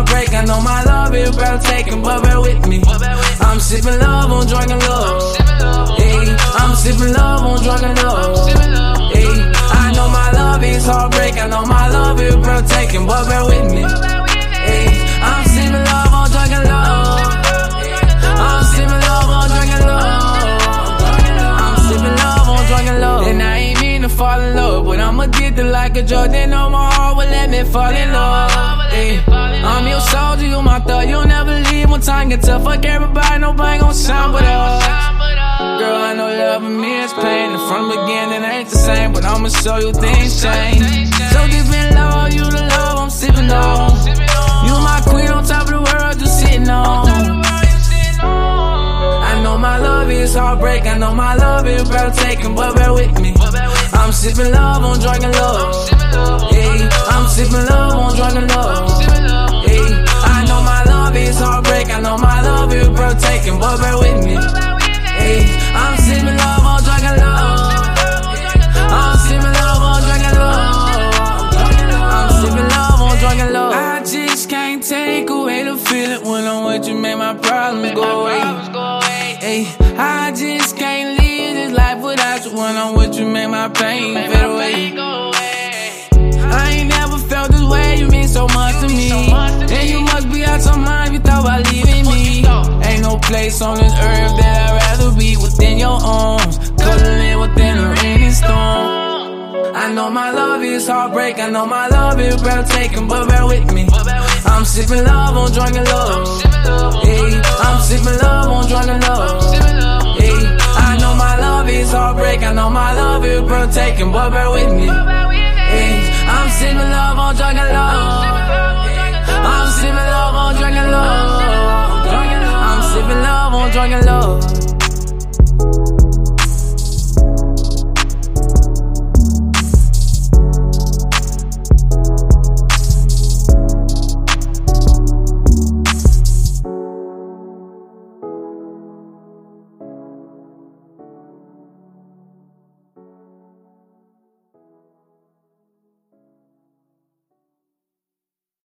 heartbreak. I know my love is breathtaking, but bear with me. I'm sipping love on drunk love. I'm sipping love on drunk love. I know my love is heartbreak. I know my love is breathtaking, but bear with me. I'm sipping love on drunk love. I'm sipping love on drunk love. I'm sipping love on drunk and love. And I ain't mean to fall in love, but I'm addicted like a Jordan. No, my heart will let me fall when tough. Fuck everybody, nobody gon' sound but us. Girl, I know love me is pain. And from the beginning, ain't the same, but I'ma show you things change. So deep in love, you the love I'm sipping on. You my queen on top of the world, just sitting on. I know my love is heartbreak. I know my love is breathtaking, but bear with me. I'm sipping love on drunk and love. Love is breathtaking, but bear with me. Hey, I'm sipping love on drunk and love. I'm sipping love on drunk and love. I'm sipping love on drunk and love. I just can't take away the feeling when I'm with you, make my problems go away. Hey, I just can't live this life without you. When I'm with you, make my pain fade away. I ain't never felt this way. You mean so much place on this earth that I'd rather be within your arms, cuddling within a raining storm. I know my love is heartbreak. I know my love is breathtaking, but bear with me. I'm sipping love on drunk and love. Hey, I'm sipping love on drunk and love. Hey, I know my love is heartbreak. I know my love is breathtaking, but bear with me. Hey,